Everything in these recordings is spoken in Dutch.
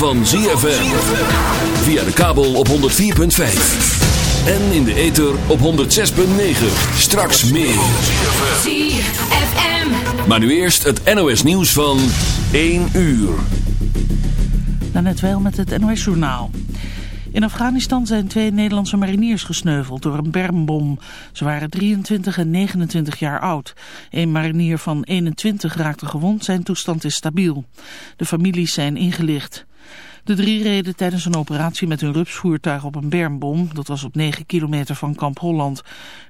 van ZFM. Via de kabel op 104.5. En in de ether op 106.9. Straks meer. ZFM. Maar nu eerst het NOS nieuws van 1 uur. Daarnet wel met het NOS journaal. In Afghanistan zijn twee Nederlandse mariniers gesneuveld door een bermbom. Ze waren 23 en 29 jaar oud. Een marinier van 21 raakte gewond, zijn toestand is stabiel. De families zijn ingelicht. De drie reden tijdens een operatie met hun rupsvoertuig op een bermbom. Dat was op 9 kilometer van Kamp Holland.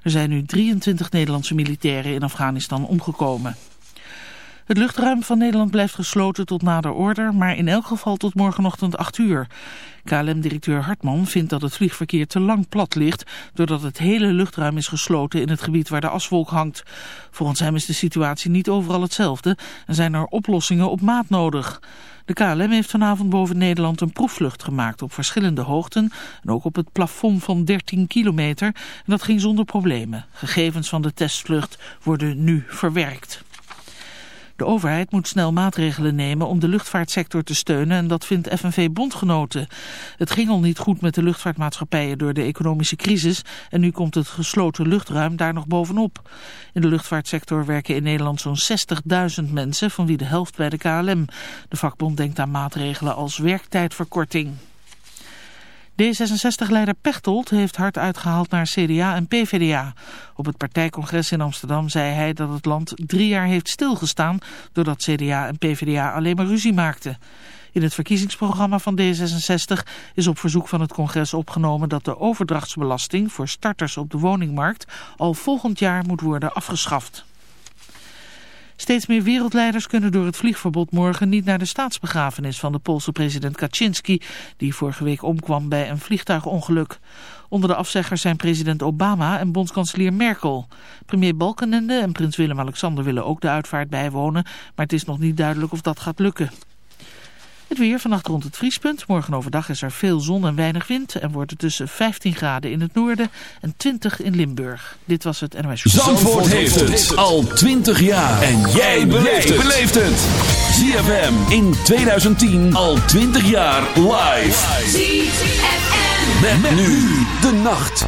Er zijn nu 23 Nederlandse militairen in Afghanistan omgekomen. Het luchtruim van Nederland blijft gesloten tot nader order, maar in elk geval tot morgenochtend 8 uur. KLM-directeur Hartman vindt dat het vliegverkeer te lang plat ligt, doordat het hele luchtruim is gesloten in het gebied waar de aswolk hangt. Volgens hem is de situatie niet overal hetzelfde en zijn er oplossingen op maat nodig. De KLM heeft vanavond boven Nederland een proefvlucht gemaakt op verschillende hoogten en ook op het plafond van 13 kilometer. En dat ging zonder problemen. Gegevens van de testvlucht worden nu verwerkt. De overheid moet snel maatregelen nemen om de luchtvaartsector te steunen en dat vindt FNV-bondgenoten. Het ging al niet goed met de luchtvaartmaatschappijen door de economische crisis en nu komt het gesloten luchtruim daar nog bovenop. In de luchtvaartsector werken in Nederland zo'n 60.000 mensen, van wie de helft bij de KLM. De vakbond denkt aan maatregelen als werktijdverkorting. D66-leider Pechtold heeft hard uitgehaald naar CDA en PVDA. Op het partijcongres in Amsterdam zei hij dat het land drie jaar heeft stilgestaan... doordat CDA en PVDA alleen maar ruzie maakten. In het verkiezingsprogramma van D66 is op verzoek van het congres opgenomen... dat de overdrachtsbelasting voor starters op de woningmarkt... al volgend jaar moet worden afgeschaft. Steeds meer wereldleiders kunnen door het vliegverbod morgen niet naar de staatsbegrafenis van de Poolse president Kaczynski, die vorige week omkwam bij een vliegtuigongeluk. Onder de afzeggers zijn president Obama en bondskanselier Merkel. Premier Balkenende en prins Willem-Alexander willen ook de uitvaart bijwonen, maar het is nog niet duidelijk of dat gaat lukken. Het weer vannacht rond het vriespunt. Morgen overdag is er veel zon en weinig wind. En wordt het tussen 15 graden in het noorden en 20 in Limburg. Dit was het NOS. Zandvoort heeft het al 20 jaar. En jij beleeft het. ZFM in 2010 al 20 jaar live. ZFM. Met, nu de nacht.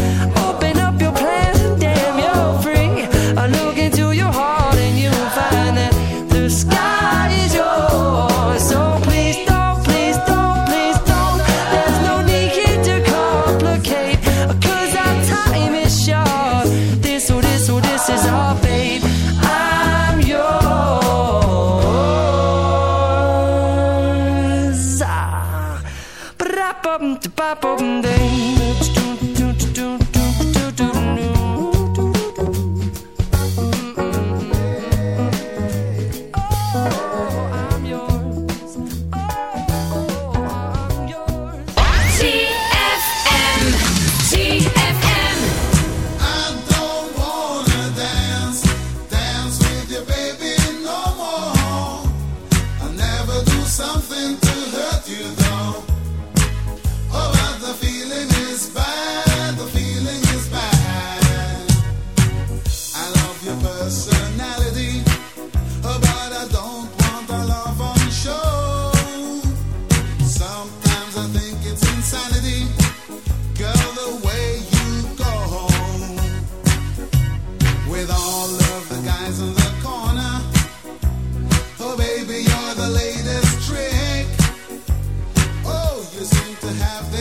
to have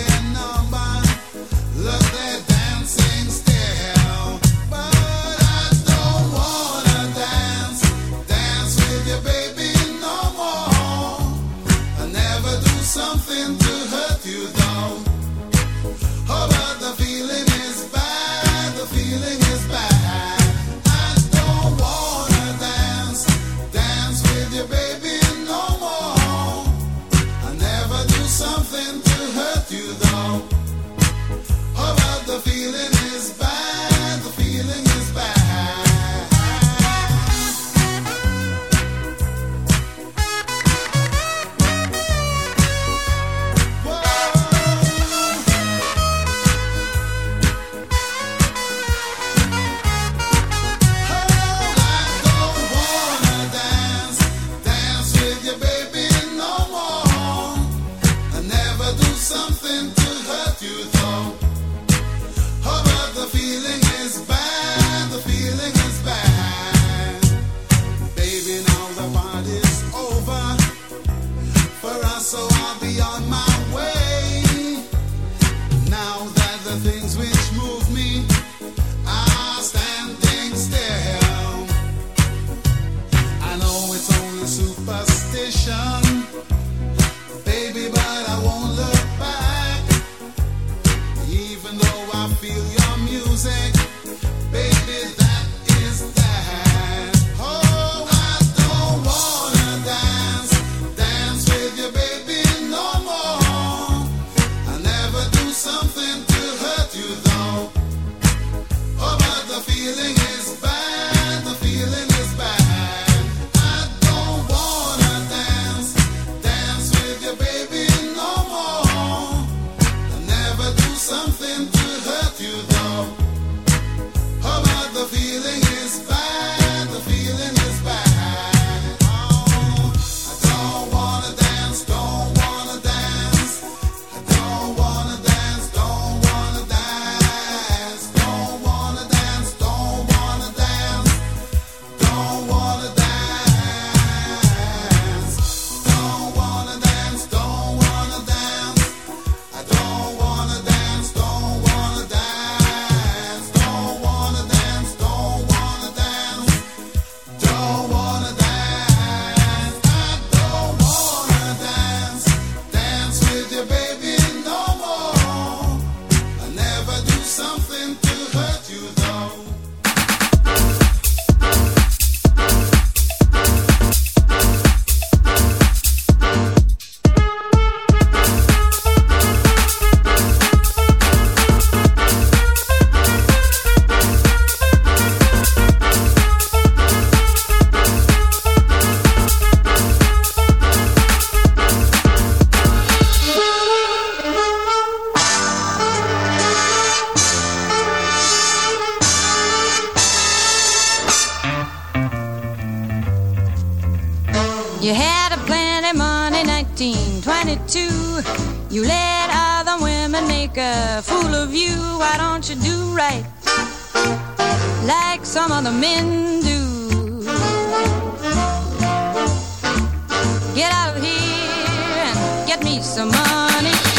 some money.